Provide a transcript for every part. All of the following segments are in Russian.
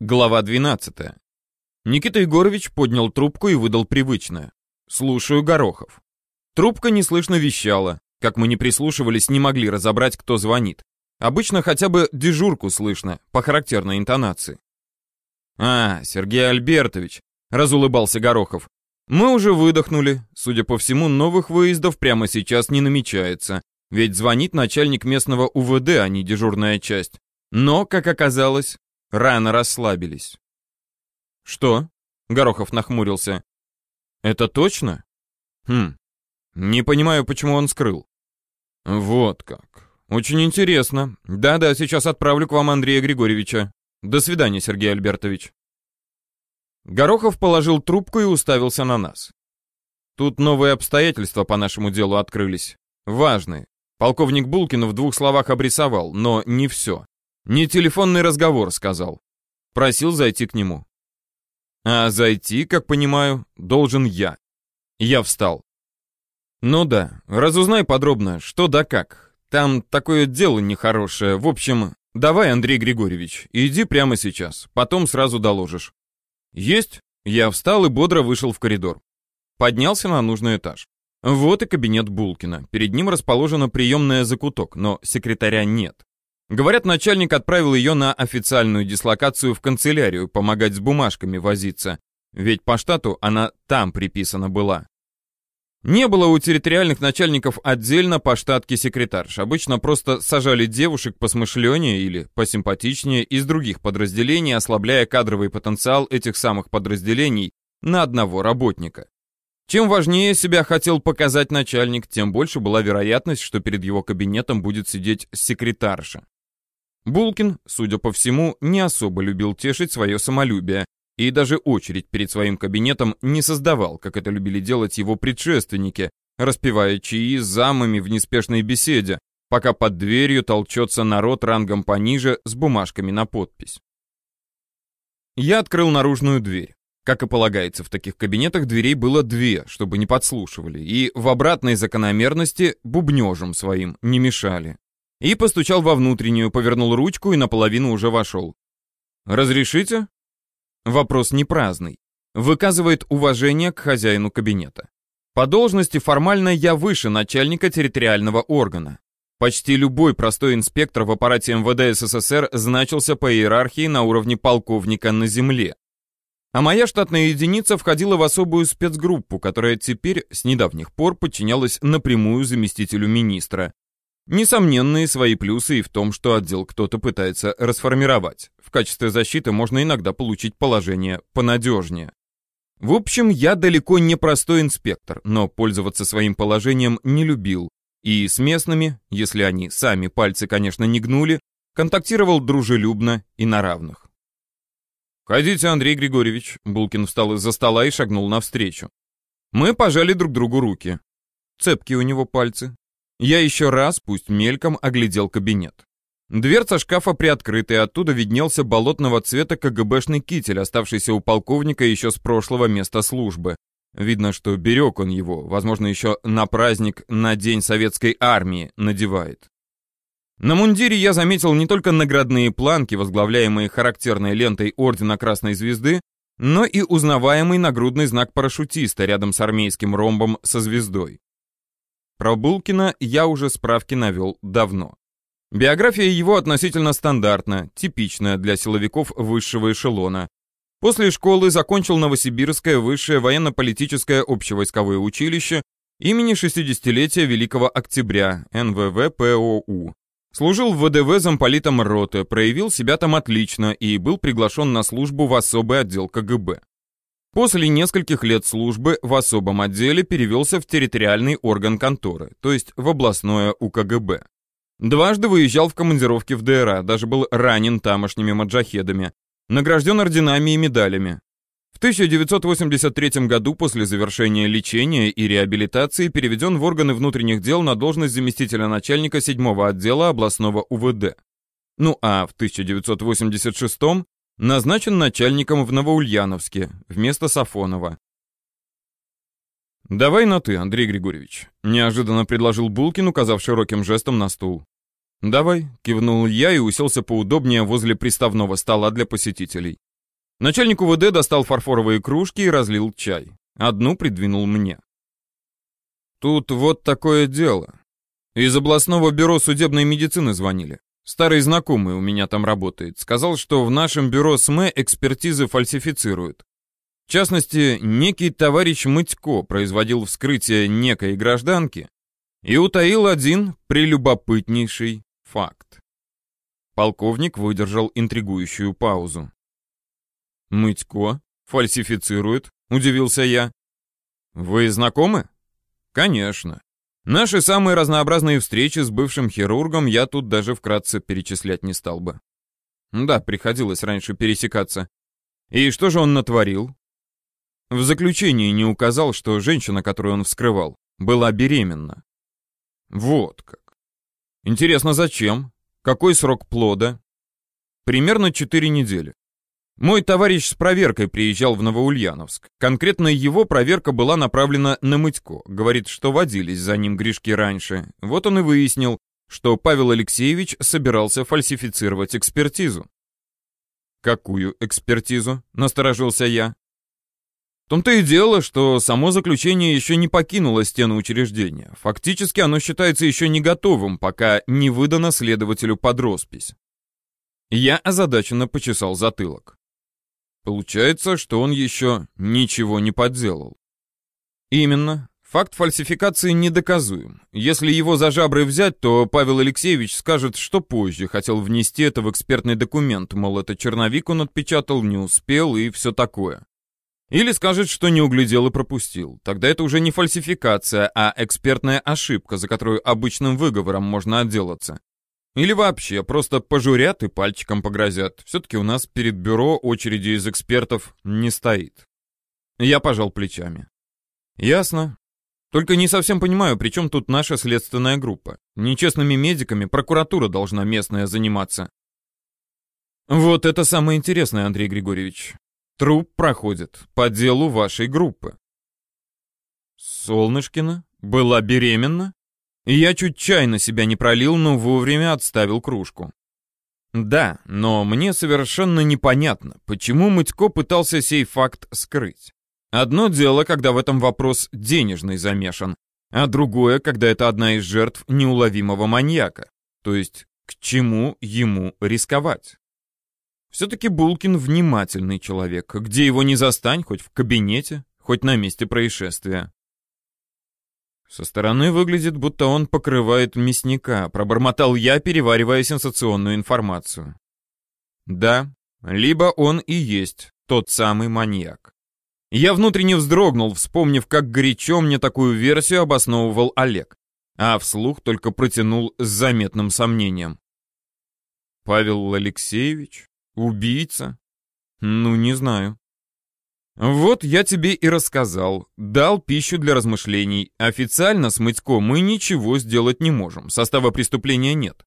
Глава 12. Никита Егорович поднял трубку и выдал привычное. «Слушаю, Горохов». Трубка неслышно вещала. Как мы не прислушивались, не могли разобрать, кто звонит. Обычно хотя бы дежурку слышно, по характерной интонации. «А, Сергей Альбертович», — разулыбался Горохов. «Мы уже выдохнули. Судя по всему, новых выездов прямо сейчас не намечается. Ведь звонит начальник местного УВД, а не дежурная часть. Но, как оказалось, Рано расслабились. Что? Горохов нахмурился. Это точно? Хм. Не понимаю, почему он скрыл. Вот как. Очень интересно. Да-да, сейчас отправлю к вам Андрея Григорьевича. До свидания, Сергей Альбертович. Горохов положил трубку и уставился на нас. Тут новые обстоятельства по нашему делу открылись. Важные. Полковник Булкин в двух словах обрисовал, но не все. «Не телефонный разговор», — сказал. Просил зайти к нему. А зайти, как понимаю, должен я. Я встал. Ну да, разузнай подробно, что да как. Там такое дело нехорошее. В общем, давай, Андрей Григорьевич, иди прямо сейчас, потом сразу доложишь. Есть? Я встал и бодро вышел в коридор. Поднялся на нужный этаж. Вот и кабинет Булкина. Перед ним расположена приемная закуток, но секретаря нет. Говорят, начальник отправил ее на официальную дислокацию в канцелярию, помогать с бумажками возиться. Ведь по штату она там приписана была. Не было у территориальных начальников отдельно по штатке секретарш. Обычно просто сажали девушек посмышленнее или посимпатичнее из других подразделений, ослабляя кадровый потенциал этих самых подразделений на одного работника. Чем важнее себя хотел показать начальник, тем больше была вероятность, что перед его кабинетом будет сидеть секретарша. Булкин, судя по всему, не особо любил тешить свое самолюбие и даже очередь перед своим кабинетом не создавал, как это любили делать его предшественники, распевая чаи с замами в неспешной беседе, пока под дверью толчется народ рангом пониже с бумажками на подпись. Я открыл наружную дверь. Как и полагается, в таких кабинетах дверей было две, чтобы не подслушивали, и в обратной закономерности бубнежем своим не мешали. И постучал во внутреннюю, повернул ручку и наполовину уже вошел. «Разрешите?» Вопрос не праздный. Выказывает уважение к хозяину кабинета. По должности формально я выше начальника территориального органа. Почти любой простой инспектор в аппарате МВД СССР значился по иерархии на уровне полковника на земле. А моя штатная единица входила в особую спецгруппу, которая теперь с недавних пор подчинялась напрямую заместителю министра, Несомненные свои плюсы и в том, что отдел кто-то пытается расформировать. В качестве защиты можно иногда получить положение понадежнее. В общем, я далеко не простой инспектор, но пользоваться своим положением не любил. И с местными, если они сами пальцы, конечно, не гнули, контактировал дружелюбно и на равных. «Ходите, Андрей Григорьевич», — Булкин встал из-за стола и шагнул навстречу. Мы пожали друг другу руки. Цепкие у него пальцы, я еще раз, пусть мельком, оглядел кабинет. Дверца шкафа приоткрыта, и оттуда виднелся болотного цвета КГБшный китель, оставшийся у полковника еще с прошлого места службы. Видно, что берег он его, возможно, еще на праздник на День Советской Армии надевает. На мундире я заметил не только наградные планки, возглавляемые характерной лентой Ордена Красной Звезды, но и узнаваемый нагрудный знак парашютиста рядом с армейским ромбом со звездой. Про Булкина я уже справки навел давно. Биография его относительно стандартна, типичная для силовиков высшего эшелона. После школы закончил Новосибирское высшее военно-политическое общевойсковое училище имени 60-летия Великого Октября, НВВ-ПОУ. Служил в ВДВ замполитом роты, проявил себя там отлично и был приглашен на службу в особый отдел КГБ. После нескольких лет службы в особом отделе перевелся в территориальный орган конторы, то есть в областное УКГБ. Дважды выезжал в командировки в ДРА, даже был ранен тамошними маджахедами, награжден орденами и медалями. В 1983 году после завершения лечения и реабилитации переведен в органы внутренних дел на должность заместителя начальника 7 отдела областного УВД. Ну а в 1986 Назначен начальником в Новоульяновске вместо Сафонова. «Давай на «ты», Андрей Григорьевич», — неожиданно предложил Булкин, указав широким жестом на стул. «Давай», — кивнул я и уселся поудобнее возле приставного стола для посетителей. Начальник УВД достал фарфоровые кружки и разлил чай. Одну придвинул мне. Тут вот такое дело. Из областного бюро судебной медицины звонили. Старый знакомый у меня там работает. Сказал, что в нашем бюро СМЭ экспертизы фальсифицируют. В частности, некий товарищ Мытько производил вскрытие некой гражданки и утаил один прелюбопытнейший факт. Полковник выдержал интригующую паузу. «Мытько? Фальсифицирует?» — удивился я. «Вы знакомы?» «Конечно. Наши самые разнообразные встречи с бывшим хирургом я тут даже вкратце перечислять не стал бы. Да, приходилось раньше пересекаться. И что же он натворил? В заключении не указал, что женщина, которую он вскрывал, была беременна. Вот как. Интересно, зачем? Какой срок плода? Примерно 4 недели. Мой товарищ с проверкой приезжал в Новоульяновск. Конкретно его проверка была направлена на Мытько. Говорит, что водились за ним грешки раньше. Вот он и выяснил, что Павел Алексеевич собирался фальсифицировать экспертизу. «Какую экспертизу?» — насторожился я. В том-то и дело, что само заключение еще не покинуло стены учреждения. Фактически оно считается еще не готовым, пока не выдано следователю под роспись. Я озадаченно почесал затылок. Получается, что он еще ничего не подделал. Именно. Факт фальсификации недоказуем. Если его за жабры взять, то Павел Алексеевич скажет, что позже хотел внести это в экспертный документ, мол, это черновик он отпечатал, не успел и все такое. Или скажет, что не углядел и пропустил. Тогда это уже не фальсификация, а экспертная ошибка, за которую обычным выговором можно отделаться. Или вообще, просто пожурят и пальчиком погрозят. Все-таки у нас перед бюро очереди из экспертов не стоит. Я пожал плечами. Ясно. Только не совсем понимаю, при чем тут наша следственная группа. Нечестными медиками прокуратура должна местная заниматься. Вот это самое интересное, Андрей Григорьевич. Труп проходит по делу вашей группы. Солнышкина была беременна? Я чуть чай на себя не пролил, но вовремя отставил кружку. Да, но мне совершенно непонятно, почему Мытько пытался сей факт скрыть. Одно дело, когда в этом вопрос денежный замешан, а другое, когда это одна из жертв неуловимого маньяка. То есть, к чему ему рисковать? Все-таки Булкин внимательный человек, где его не застань, хоть в кабинете, хоть на месте происшествия. Со стороны выглядит, будто он покрывает мясника, пробормотал я, переваривая сенсационную информацию. Да, либо он и есть тот самый маньяк. Я внутренне вздрогнул, вспомнив, как горячо мне такую версию обосновывал Олег, а вслух только протянул с заметным сомнением. Павел Алексеевич? Убийца? Ну, не знаю. Вот я тебе и рассказал. Дал пищу для размышлений. Официально с Мытько мы ничего сделать не можем. Состава преступления нет.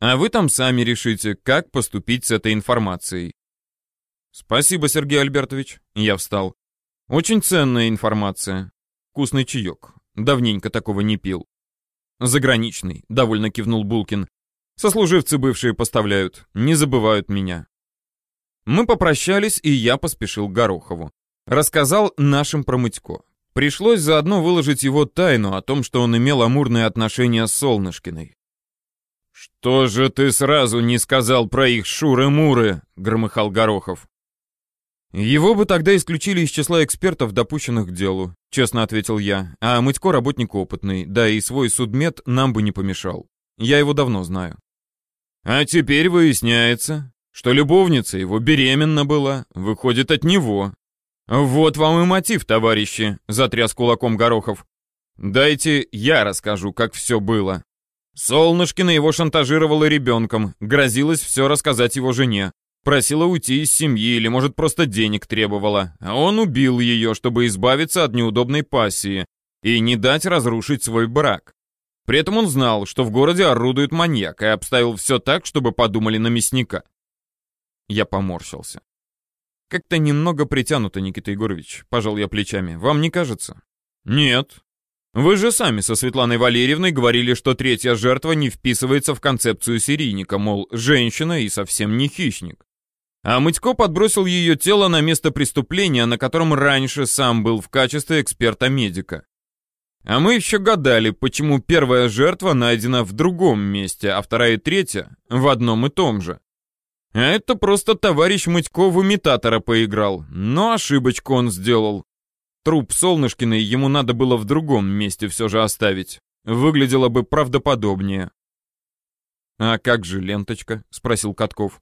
А вы там сами решите, как поступить с этой информацией. Спасибо, Сергей Альбертович. Я встал. Очень ценная информация. Вкусный чаек. Давненько такого не пил. Заграничный, довольно кивнул Булкин. Сослуживцы бывшие поставляют, не забывают меня. Мы попрощались, и я поспешил к Горохову. Рассказал нашим про Мытько. Пришлось заодно выложить его тайну о том, что он имел амурные отношения с Солнышкиной. «Что же ты сразу не сказал про их шуры-муры?» — громыхал Горохов. «Его бы тогда исключили из числа экспертов, допущенных к делу», — честно ответил я. «А Мытько работник опытный, да и свой судмед нам бы не помешал. Я его давно знаю». «А теперь выясняется, что любовница его беременна была, выходит от него. Вот вам и мотив, товарищи, затряс кулаком Горохов. Дайте я расскажу, как все было. Солнышкина его шантажировала ребенком, грозилась все рассказать его жене. Просила уйти из семьи или, может, просто денег требовала. А он убил ее, чтобы избавиться от неудобной пассии и не дать разрушить свой брак. При этом он знал, что в городе орудует маньяк, и обставил все так, чтобы подумали на мясника. Я поморщился. Как-то немного притянуто, Никита Егорович, пожал я плечами. Вам не кажется? Нет. Вы же сами со Светланой Валерьевной говорили, что третья жертва не вписывается в концепцию серийника, мол, женщина и совсем не хищник. А Мытько подбросил ее тело на место преступления, на котором раньше сам был в качестве эксперта-медика. А мы еще гадали, почему первая жертва найдена в другом месте, а вторая и третья в одном и том же. А это просто товарищ Мытько в имитатора поиграл, но ошибочку он сделал. Труп Солнышкиной ему надо было в другом месте все же оставить. Выглядело бы правдоподобнее. «А как же ленточка?» — спросил Катков.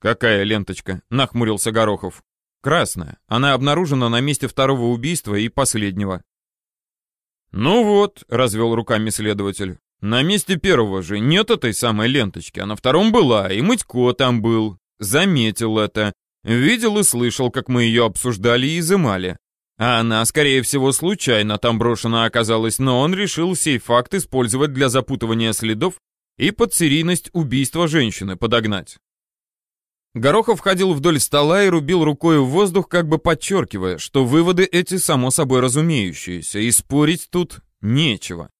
«Какая ленточка?» — нахмурился Горохов. «Красная. Она обнаружена на месте второго убийства и последнего». «Ну вот», — развел руками следователь, — «на месте первого же нет этой самой ленточки, а на втором была, и Мытько там был. Заметил это. Видел и слышал, как мы ее обсуждали и изымали. А она, скорее всего, случайно там брошена оказалась, но он решил сей факт использовать для запутывания следов и под серийность убийства женщины подогнать. Горохов ходил вдоль стола и рубил рукой в воздух, как бы подчеркивая, что выводы эти само собой разумеющиеся, и спорить тут нечего.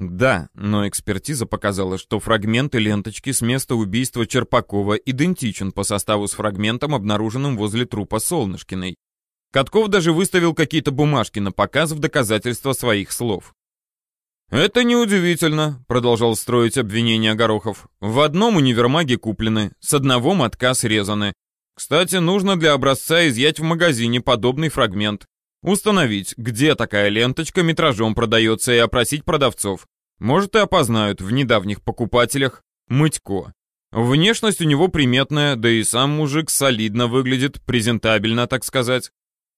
Да, но экспертиза показала, что фрагменты ленточки с места убийства Черпакова идентичен по составу с фрагментом, обнаруженным возле трупа Солнышкиной. Катков даже выставил какие-то бумажки на показ в доказательство своих слов. «Это неудивительно», — продолжал строить обвинение Горохов. «В одном универмаге куплены, с одного мотка срезаны. Кстати, нужно для образца изъять в магазине подобный фрагмент. Установить, где такая ленточка метражом продается и опросить продавцов. Может, и опознают в недавних покупателях Мытько. Внешность у него приметная, да и сам мужик солидно выглядит, презентабельно, так сказать.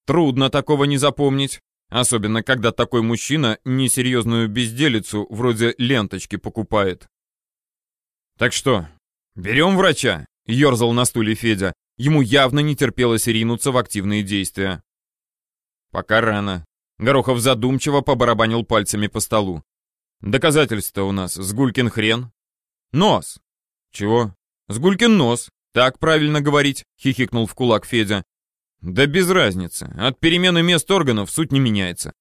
Трудно такого не запомнить. Особенно, когда такой мужчина несерьезную безделицу вроде ленточки покупает. «Так что, берем врача?» — ерзал на стуле Федя. Ему явно не терпелось ринуться в активные действия. «Пока рано». Горохов задумчиво побарабанил пальцами по столу. «Доказательства у нас. Сгулькин хрен». «Нос». «Чего?» «Сгулькин нос. Так правильно говорить», — хихикнул в кулак Федя. Да без разницы. От перемены мест органов суть не меняется.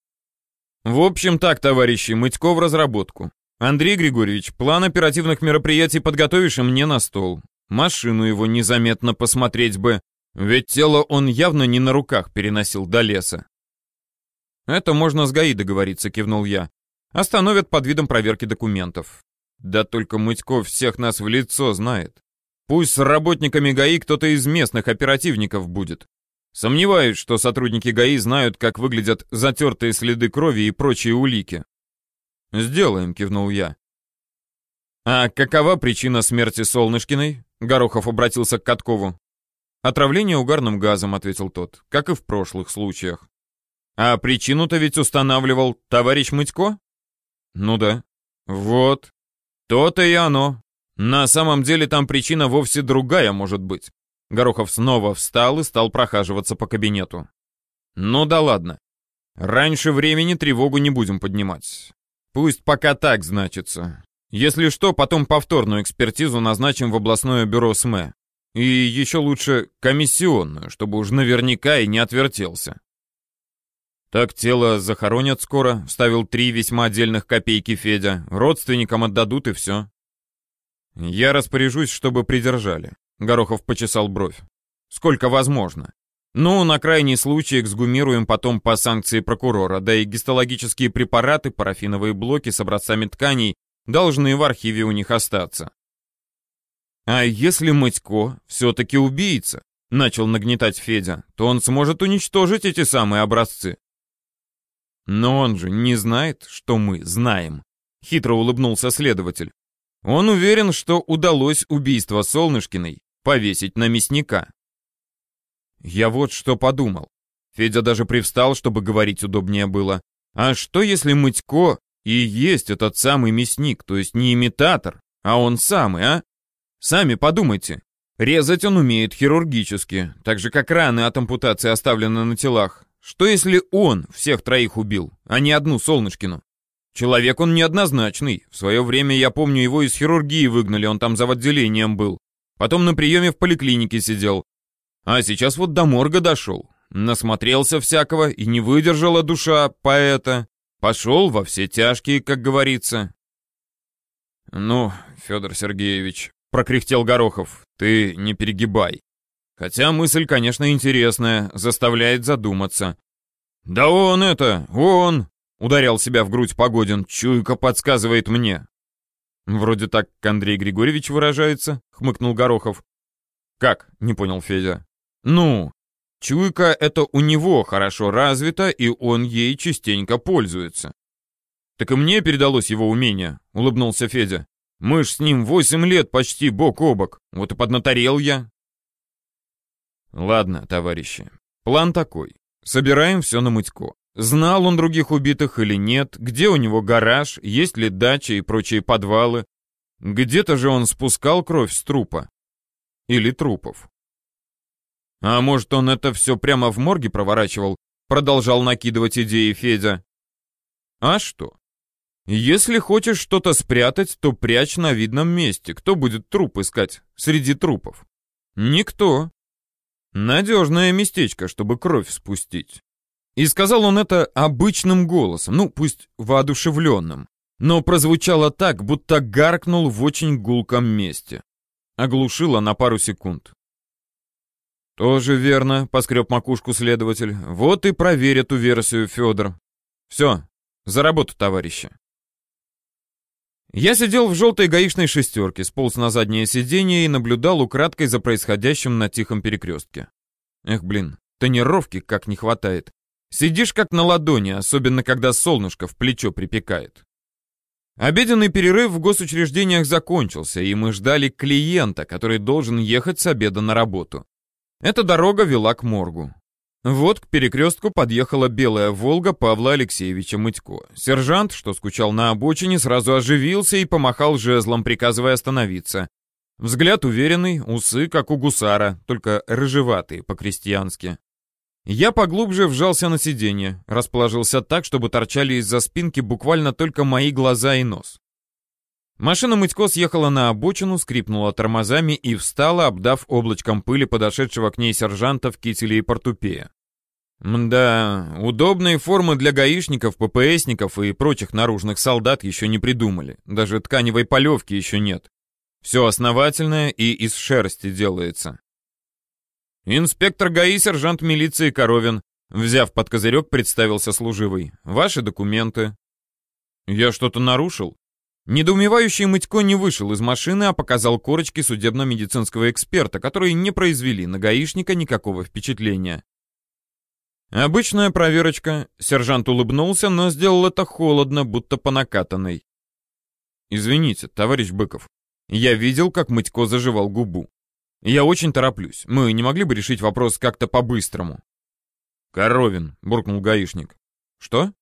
В общем так, товарищи, Мытько в разработку. Андрей Григорьевич, план оперативных мероприятий подготовишь и мне на стол. Машину его незаметно посмотреть бы, ведь тело он явно не на руках переносил до леса. Это можно с ГАИ договориться, кивнул я. Остановят под видом проверки документов. Да только Мытько всех нас в лицо знает. Пусть с работниками ГАИ кто-то из местных оперативников будет. Сомневаюсь, что сотрудники ГАИ знают, как выглядят затертые следы крови и прочие улики. «Сделаем», — кивнул я. «А какова причина смерти Солнышкиной?» Горохов обратился к Каткову. «Отравление угарным газом», — ответил тот, — «как и в прошлых случаях». «А причину-то ведь устанавливал товарищ Мытько?» «Ну да». «Вот. То-то и оно. На самом деле там причина вовсе другая может быть. Горохов снова встал и стал прохаживаться по кабинету. «Ну да ладно. Раньше времени тревогу не будем поднимать. Пусть пока так значится. Если что, потом повторную экспертизу назначим в областное бюро СМЭ. И еще лучше комиссионную, чтобы уж наверняка и не отвертелся». «Так тело захоронят скоро», — вставил три весьма отдельных копейки Федя. «Родственникам отдадут и все». «Я распоряжусь, чтобы придержали. Горохов почесал бровь. Сколько возможно. Ну, на крайний случай эксгумируем потом по санкции прокурора, да и гистологические препараты, парафиновые блоки с образцами тканей должны в архиве у них остаться. А если Мытько все-таки убийца, начал нагнетать Федя, то он сможет уничтожить эти самые образцы. Но он же не знает, что мы знаем, хитро улыбнулся следователь. Он уверен, что удалось убийство Солнышкиной повесить на мясника. Я вот что подумал. Федя даже привстал, чтобы говорить удобнее было. А что если Мытько и есть этот самый мясник, то есть не имитатор, а он самый, а? Сами подумайте. Резать он умеет хирургически, так же как раны от ампутации оставлены на телах. Что если он всех троих убил, а не одну Солнышкину? Человек он неоднозначный. В свое время, я помню, его из хирургии выгнали, он там за отделением был. Потом на приеме в поликлинике сидел. А сейчас вот до морга дошел. Насмотрелся всякого и не выдержала душа поэта. Пошел во все тяжкие, как говорится. Ну, Федор Сергеевич, прокряхтел Горохов. «Ты не перегибай. Хотя мысль, конечно, интересная, заставляет задуматься». «Да он это, он!» — ударял себя в грудь Погодин. «Чуйка подсказывает мне». «Вроде так Андрей Григорьевич выражается», — хмыкнул Горохов. «Как?» — не понял Федя. «Ну, чуйка — это у него хорошо развита, и он ей частенько пользуется». «Так и мне передалось его умение», — улыбнулся Федя. «Мы ж с ним восемь лет почти бок о бок, вот и поднаторел я». «Ладно, товарищи, план такой. Собираем все на Мытько. Знал он других убитых или нет, где у него гараж, есть ли дача и прочие подвалы. Где-то же он спускал кровь с трупа. Или трупов. А может, он это все прямо в морге проворачивал? Продолжал накидывать идеи Федя. А что? Если хочешь что-то спрятать, то прячь на видном месте. Кто будет труп искать среди трупов? Никто. Надежное местечко, чтобы кровь спустить. И сказал он это обычным голосом, ну, пусть воодушевленным, но прозвучало так, будто гаркнул в очень гулком месте. Оглушило на пару секунд. «Тоже верно», — поскреб макушку следователь. «Вот и проверь эту версию, Федор. Все, за работу, товарищи». Я сидел в желтой гаишной шестерке, сполз на заднее сиденье и наблюдал украдкой за происходящим на тихом перекрестке. Эх, блин, тонировки как не хватает. Сидишь как на ладони, особенно когда солнышко в плечо припекает. Обеденный перерыв в госучреждениях закончился, и мы ждали клиента, который должен ехать с обеда на работу. Эта дорога вела к моргу. Вот к перекрестку подъехала белая «Волга» Павла Алексеевича Мытько. Сержант, что скучал на обочине, сразу оживился и помахал жезлом, приказывая остановиться. Взгляд уверенный, усы, как у гусара, только рыжеватые по-крестьянски. Я поглубже вжался на сиденье, расположился так, чтобы торчали из-за спинки буквально только мои глаза и нос. Машина Мытько съехала на обочину, скрипнула тормозами и встала, обдав облачком пыли подошедшего к ней сержанта в кителе и портупея. Мда, удобные формы для гаишников, ППСников и прочих наружных солдат еще не придумали. Даже тканевой полевки еще нет. Все основательное и из шерсти делается. «Инспектор ГАИ, сержант милиции Коровин», взяв под козырек, представился служивый. «Ваши документы». «Я что-то нарушил?» Недоумевающий Мытько не вышел из машины, а показал корочки судебно-медицинского эксперта, которые не произвели на гаишника никакого впечатления. «Обычная проверочка», — сержант улыбнулся, но сделал это холодно, будто по накатанной. «Извините, товарищ Быков, я видел, как Мытько заживал губу. Я очень тороплюсь. Мы не могли бы решить вопрос как-то по-быстрому. Коровин, буркнул гаишник. Что?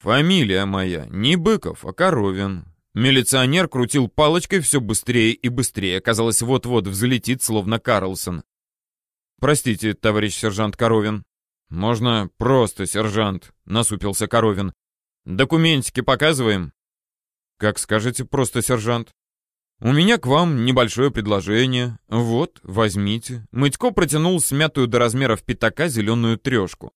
Фамилия моя не Быков, а Коровин. Милиционер крутил палочкой все быстрее и быстрее. Казалось, вот-вот взлетит, словно Карлсон. Простите, товарищ сержант Коровин. Можно просто сержант, насупился Коровин. Документики показываем? Как скажете, просто сержант. «У меня к вам небольшое предложение. Вот, возьмите». Мытько протянул смятую до размеров пятака зеленую трешку.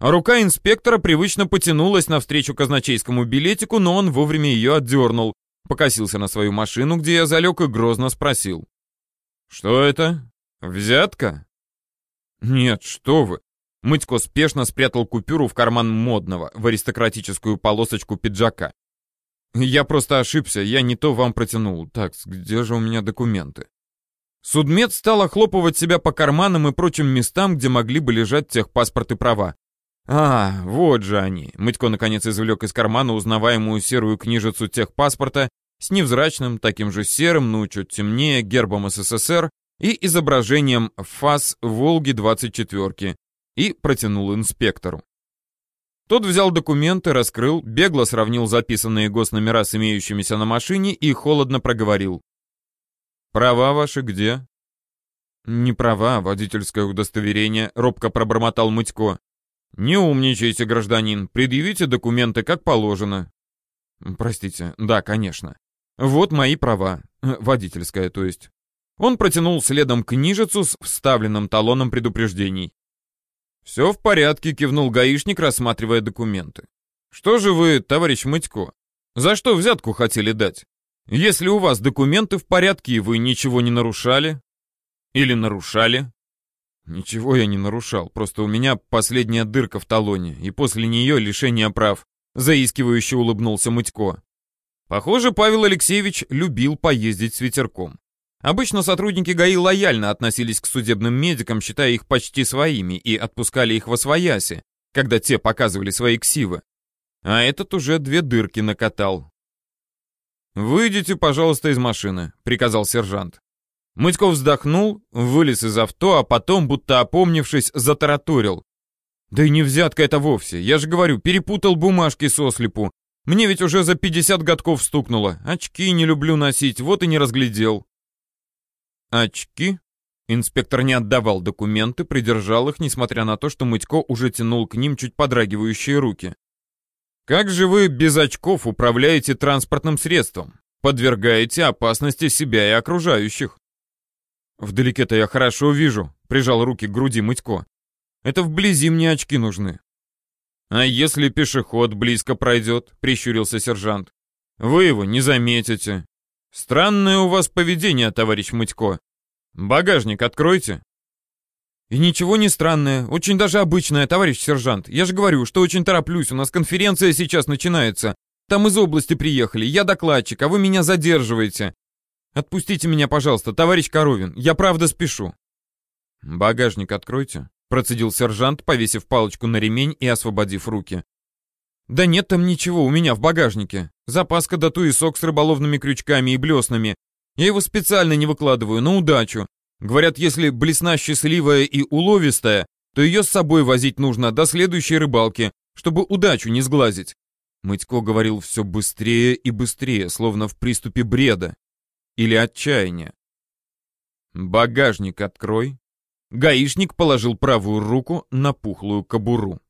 А рука инспектора привычно потянулась навстречу казначейскому билетику, но он вовремя ее отдернул, покосился на свою машину, где я залег и грозно спросил. «Что это? Взятка?» «Нет, что вы!» Мытько спешно спрятал купюру в карман модного, в аристократическую полосочку пиджака. Я просто ошибся, я не то вам протянул. Так, где же у меня документы? Судмед стал охлопывать себя по карманам и прочим местам, где могли бы лежать техпаспорт и права. А, вот же они. Мытько наконец извлек из кармана узнаваемую серую книжицу техпаспорта с невзрачным, таким же серым, но чуть темнее, гербом СССР и изображением ФАС «Волги-24» и протянул инспектору. Тот взял документы, раскрыл, бегло сравнил записанные госномера с имеющимися на машине и холодно проговорил. «Права ваши где?» «Не права, водительское удостоверение», — робко пробормотал Мытько. «Не умничайте, гражданин, предъявите документы как положено». «Простите, да, конечно. Вот мои права. Водительское, то есть». Он протянул следом книжицу с вставленным талоном предупреждений. «Все в порядке», — кивнул гаишник, рассматривая документы. «Что же вы, товарищ Мытько, за что взятку хотели дать? Если у вас документы в порядке и вы ничего не нарушали? Или нарушали? Ничего я не нарушал, просто у меня последняя дырка в талоне, и после нее лишение прав. Заискивающе улыбнулся Мытько. Похоже, Павел Алексеевич любил поездить с ветерком. Обычно сотрудники ГАИ лояльно относились к судебным медикам, считая их почти своими, и отпускали их во свояси, когда те показывали свои ксивы. А этот уже две дырки накатал. «Выйдите, пожалуйста, из машины», — приказал сержант. Мытьков вздохнул, вылез из авто, а потом, будто опомнившись, затараторил. «Да и не взятка это вовсе. Я же говорю, перепутал бумажки сослепу. Мне ведь уже за 50 годков стукнуло. Очки не люблю носить, вот и не разглядел. Очки? Инспектор не отдавал документы, придержал их, несмотря на то, что Мытько уже тянул к ним чуть подрагивающие руки. Как же вы без очков управляете транспортным средством? Подвергаете опасности себя и окружающих. Вдалеке-то я хорошо вижу, прижал руки к груди Мытько. Это вблизи мне очки нужны. «А если пешеход близко пройдет?» — прищурился сержант. «Вы его не заметите. Странное у вас поведение, товарищ Мытько. Багажник откройте». «И ничего не странное, очень даже обычное, товарищ сержант. Я же говорю, что очень тороплюсь, у нас конференция сейчас начинается. Там из области приехали, я докладчик, а вы меня задерживаете. Отпустите меня, пожалуйста, товарищ Коровин, я правда спешу». «Багажник откройте», Процедил сержант, повесив палочку на ремень и освободив руки. «Да нет там ничего у меня в багажнике. Запаска да туесок с рыболовными крючками и блеснами. Я его специально не выкладываю, на удачу. Говорят, если блесна счастливая и уловистая, то ее с собой возить нужно до следующей рыбалки, чтобы удачу не сглазить». Мытько говорил все быстрее и быстрее, словно в приступе бреда или отчаяния. «Багажник открой», Гаишник положил правую руку на пухлую кобуру.